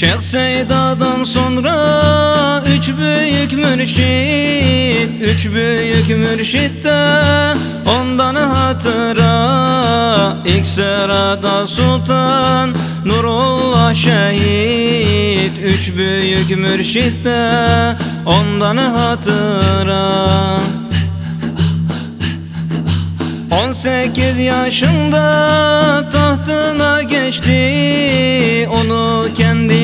Şeyh Seyda'dan sonra üç büyük mürşit Üç büyük mürşitte ondan hatıra. İlk sırada sultan Nurullah şehit Üç büyük mürşitte ondan hatıra. 18 yaşında tahtına geçti Onu kendi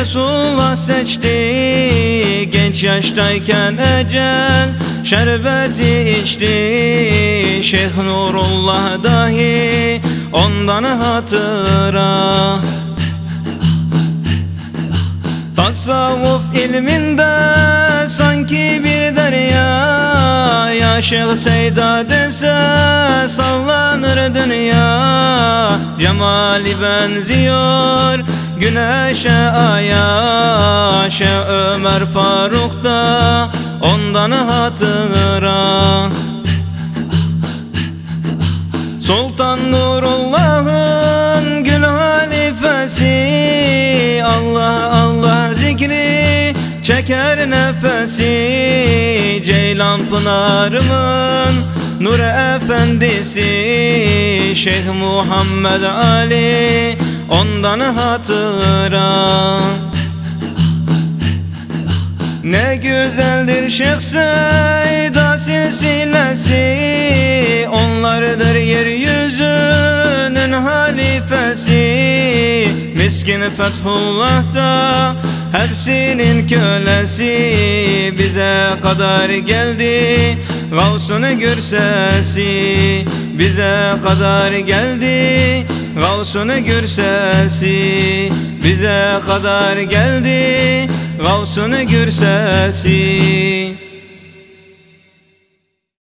Resulullah seçti. Genç yaştayken ecel şerbeti içti. Şeyh Nurullah dahi ondan hatıra. Tasavvuf ilminde sanki bir derya. Ya Şeyh Seyda dese sallanır dünya. Cemali benziyor güneşe aya Şeyh Ömer Faruk da ondan hatıra Sultan Nurullah'ın gül halifesi. Allah Allah zikri çeker nefesi. Ceylan Pınar'ımın Nur Efendisi Şeyh Muhammed Ali ondan hatıra. Ne güzeldir Şeyh Seyda silsilesi Onlardır yeryüzünün halifesi. Miskin Fethullah da hepsinin kölesi Bize kadar geldi. Gavsun gürsesi Bize kadar geldi. Gavsun gürsesi Bize kadar geldi. Gavsun gürsesi